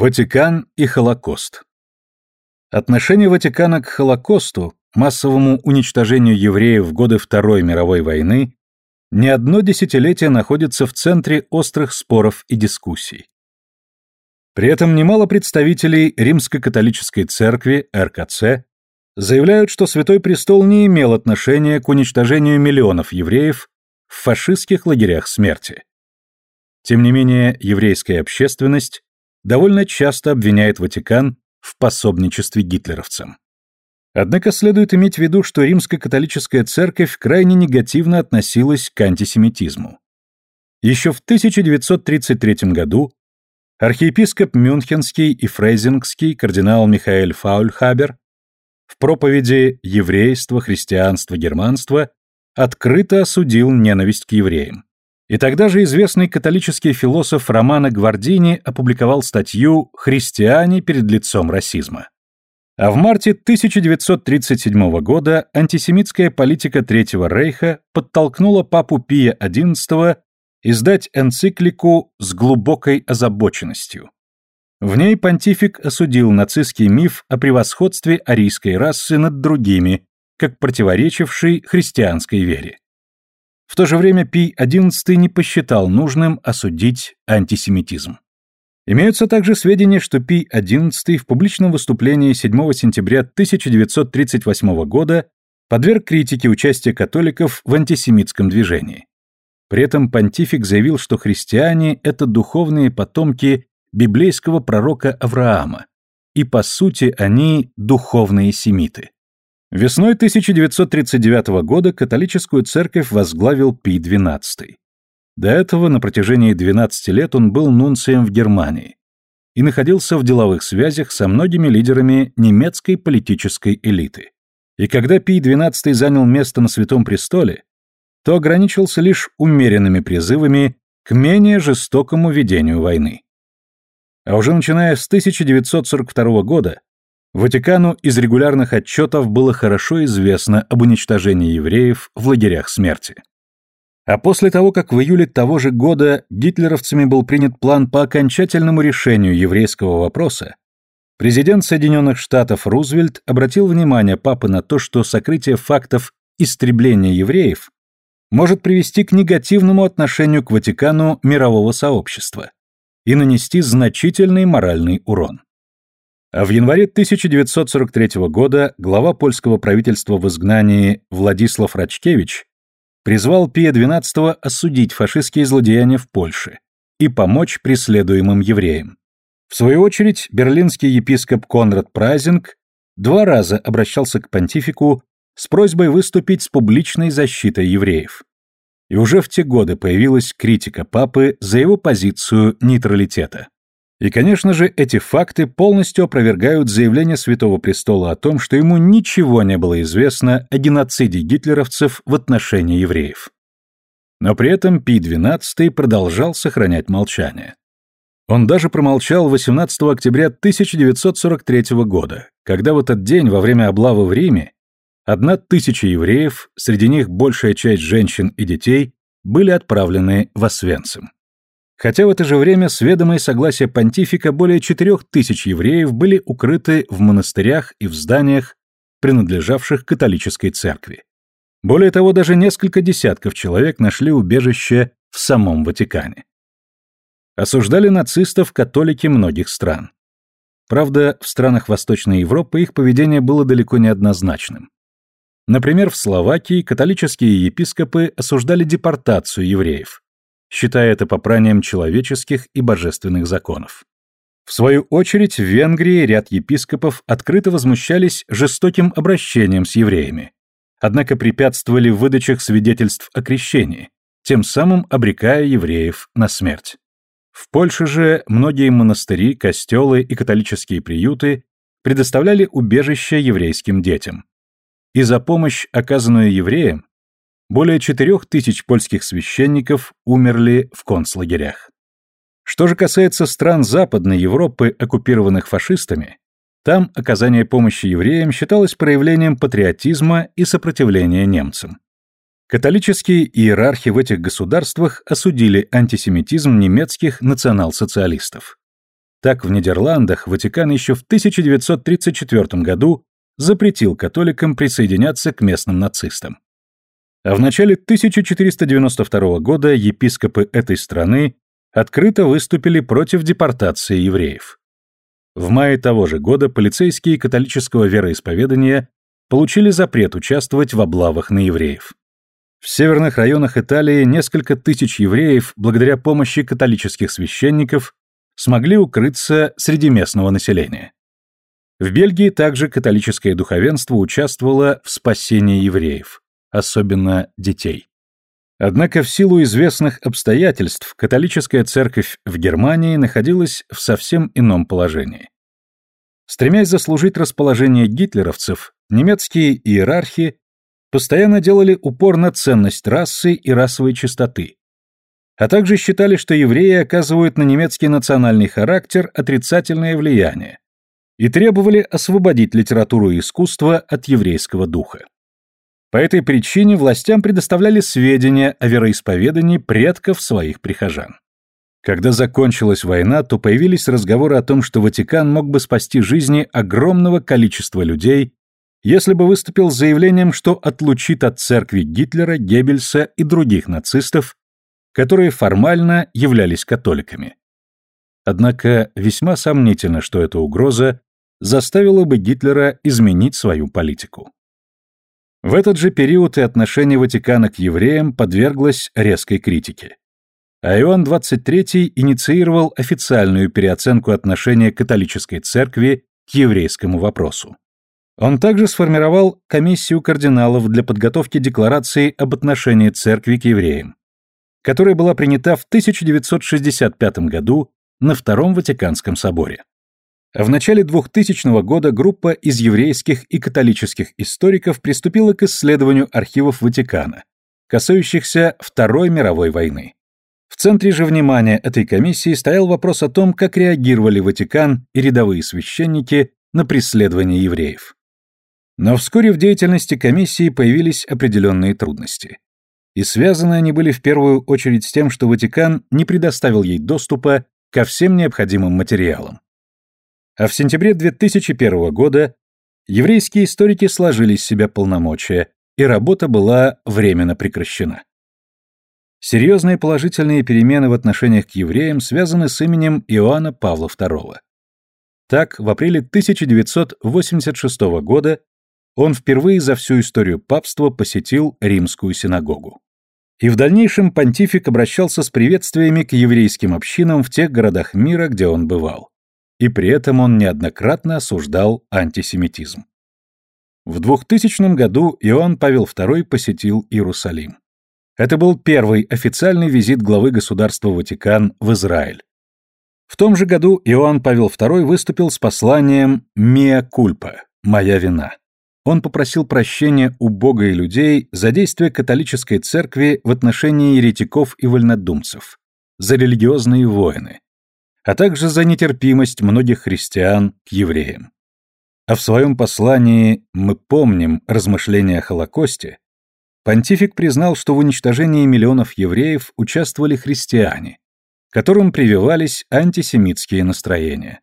Ватикан и Холокост Отношение Ватикана к Холокосту, массовому уничтожению евреев в годы Второй мировой войны, не одно десятилетие находится в центре острых споров и дискуссий. При этом немало представителей Римско-католической церкви, РКЦ, заявляют, что Святой Престол не имел отношения к уничтожению миллионов евреев в фашистских лагерях смерти. Тем не менее, еврейская общественность довольно часто обвиняет Ватикан в пособничестве гитлеровцам. Однако следует иметь в виду, что римско-католическая церковь крайне негативно относилась к антисемитизму. Еще в 1933 году архиепископ Мюнхенский и Фрейзингский кардинал Михаэль Фаульхабер в проповеди «Еврейство, христианство, германство» открыто осудил ненависть к евреям. И тогда же известный католический философ Романо Гвардини опубликовал статью «Христиане перед лицом расизма». А в марте 1937 года антисемитская политика Третьего Рейха подтолкнула папу Пия XI издать энциклику с глубокой озабоченностью. В ней понтифик осудил нацистский миф о превосходстве арийской расы над другими, как противоречивший христианской вере. В то же время Пий XI не посчитал нужным осудить антисемитизм. Имеются также сведения, что Пий XI в публичном выступлении 7 сентября 1938 года подверг критике участия католиков в антисемитском движении. При этом понтифик заявил, что христиане – это духовные потомки библейского пророка Авраама, и по сути они – духовные семиты. Весной 1939 года католическую церковь возглавил Пий XII. До этого на протяжении 12 лет он был нунцием в Германии и находился в деловых связях со многими лидерами немецкой политической элиты. И когда Пий XII занял место на Святом Престоле, то ограничился лишь умеренными призывами к менее жестокому ведению войны. А уже начиная с 1942 года Ватикану из регулярных отчетов было хорошо известно об уничтожении евреев в лагерях смерти. А после того, как в июле того же года гитлеровцами был принят план по окончательному решению еврейского вопроса, президент Соединенных Штатов Рузвельт обратил внимание папы на то, что сокрытие фактов истребления евреев может привести к негативному отношению к Ватикану мирового сообщества и нанести значительный моральный урон. А в январе 1943 года глава польского правительства в изгнании Владислав Рачкевич призвал Пия XII осудить фашистские злодеяния в Польше и помочь преследуемым евреям. В свою очередь, берлинский епископ Конрад Прайзинг два раза обращался к понтифику с просьбой выступить с публичной защитой евреев. И уже в те годы появилась критика папы за его позицию нейтралитета. И, конечно же, эти факты полностью опровергают заявление Святого Престола о том, что ему ничего не было известно о геноциде гитлеровцев в отношении евреев. Но при этом Пий XII продолжал сохранять молчание. Он даже промолчал 18 октября 1943 года, когда в этот день, во время облавы в Риме, одна тысяча евреев, среди них большая часть женщин и детей, были отправлены в Освенцим. Хотя в это же время с ведома и согласия понтифика более четырех тысяч евреев были укрыты в монастырях и в зданиях, принадлежавших католической церкви. Более того, даже несколько десятков человек нашли убежище в самом Ватикане. Осуждали нацистов католики многих стран. Правда, в странах Восточной Европы их поведение было далеко не однозначным. Например, в Словакии католические епископы осуждали депортацию евреев, считая это попранием человеческих и божественных законов. В свою очередь, в Венгрии ряд епископов открыто возмущались жестоким обращением с евреями, однако препятствовали в выдачах свидетельств о крещении, тем самым обрекая евреев на смерть. В Польше же многие монастыри, костелы и католические приюты предоставляли убежище еврейским детям. И за помощь, оказанную евреям, более четырех тысяч польских священников умерли в концлагерях. Что же касается стран Западной Европы, оккупированных фашистами, там оказание помощи евреям считалось проявлением патриотизма и сопротивления немцам. Католические иерархи в этих государствах осудили антисемитизм немецких национал-социалистов. Так в Нидерландах Ватикан еще в 1934 году запретил католикам присоединяться к местным нацистам. А в начале 1492 года епископы этой страны открыто выступили против депортации евреев. В мае того же года полицейские католического вероисповедания получили запрет участвовать в облавах на евреев. В северных районах Италии несколько тысяч евреев, благодаря помощи католических священников, смогли укрыться среди местного населения. В Бельгии также католическое духовенство участвовало в спасении евреев особенно детей. Однако в силу известных обстоятельств католическая церковь в Германии находилась в совсем ином положении. Стремясь заслужить расположение гитлеровцев, немецкие иерархи постоянно делали упор на ценность расы и расовой чистоты, а также считали, что евреи оказывают на немецкий национальный характер отрицательное влияние и требовали освободить литературу и искусство от еврейского духа. По этой причине властям предоставляли сведения о вероисповедании предков своих прихожан. Когда закончилась война, то появились разговоры о том, что Ватикан мог бы спасти жизни огромного количества людей, если бы выступил с заявлением, что отлучит от церкви Гитлера, Геббельса и других нацистов, которые формально являлись католиками. Однако весьма сомнительно, что эта угроза заставила бы Гитлера изменить свою политику. В этот же период и отношение Ватикана к евреям подверглось резкой критике. А Иоанн XXIII инициировал официальную переоценку отношения католической церкви к еврейскому вопросу. Он также сформировал комиссию кардиналов для подготовки декларации об отношении церкви к евреям, которая была принята в 1965 году на Втором Ватиканском соборе. В начале 2000 года группа из еврейских и католических историков приступила к исследованию архивов Ватикана, касающихся Второй мировой войны. В центре же внимания этой комиссии стоял вопрос о том, как реагировали Ватикан и рядовые священники на преследование евреев. Но вскоре в деятельности комиссии появились определенные трудности. И связаны они были в первую очередь с тем, что Ватикан не предоставил ей доступа ко всем необходимым материалам а в сентябре 2001 года еврейские историки сложили с себя полномочия, и работа была временно прекращена. Серьезные положительные перемены в отношениях к евреям связаны с именем Иоанна Павла II. Так, в апреле 1986 года он впервые за всю историю папства посетил римскую синагогу. И в дальнейшем понтифик обращался с приветствиями к еврейским общинам в тех городах мира, где он бывал и при этом он неоднократно осуждал антисемитизм. В 2000 году Иоанн Павел II посетил Иерусалим. Это был первый официальный визит главы государства Ватикан в Израиль. В том же году Иоанн Павел II выступил с посланием «Миа кульпа» – «Моя вина». Он попросил прощения у Бога и людей за действия католической церкви в отношении еретиков и вольнодумцев, за религиозные войны, а также за нетерпимость многих христиан к евреям. А в своем послании «Мы помним размышления о Холокосте» понтифик признал, что в уничтожении миллионов евреев участвовали христиане, которым прививались антисемитские настроения.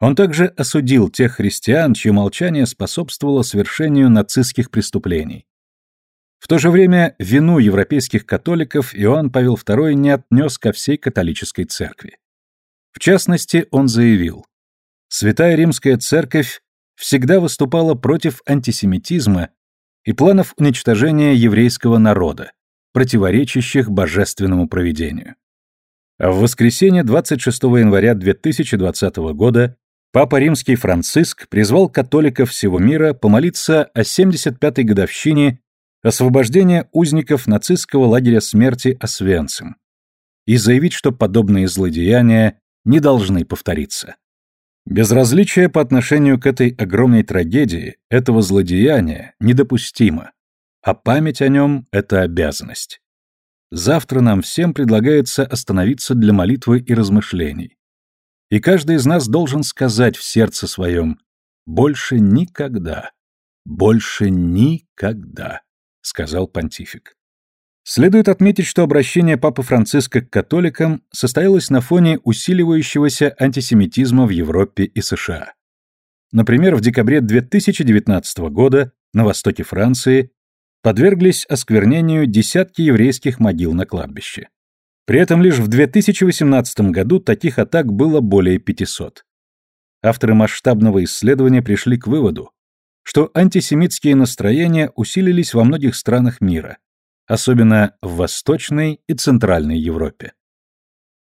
Он также осудил тех христиан, чье молчание способствовало совершению нацистских преступлений. В то же время вину европейских католиков Иоанн Павел II не отнес ко всей католической церкви. В частности, он заявил, «Святая Римская Церковь всегда выступала против антисемитизма и планов уничтожения еврейского народа, противоречащих божественному провидению». А в воскресенье 26 января 2020 года Папа Римский Франциск призвал католиков всего мира помолиться о 75-й годовщине освобождения узников нацистского лагеря смерти Освенцим и заявить, что подобные злодеяния не должны повториться. Безразличие по отношению к этой огромной трагедии, этого злодеяния, недопустимо, а память о нем – это обязанность. Завтра нам всем предлагается остановиться для молитвы и размышлений. И каждый из нас должен сказать в сердце своем «больше никогда, больше никогда», – сказал понтифик. Следует отметить, что обращение Папы Франциска к католикам состоялось на фоне усиливающегося антисемитизма в Европе и США. Например, в декабре 2019 года на востоке Франции подверглись осквернению десятки еврейских могил на кладбище. При этом лишь в 2018 году таких атак было более 500. Авторы масштабного исследования пришли к выводу, что антисемитские настроения усилились во многих странах мира, особенно в Восточной и Центральной Европе.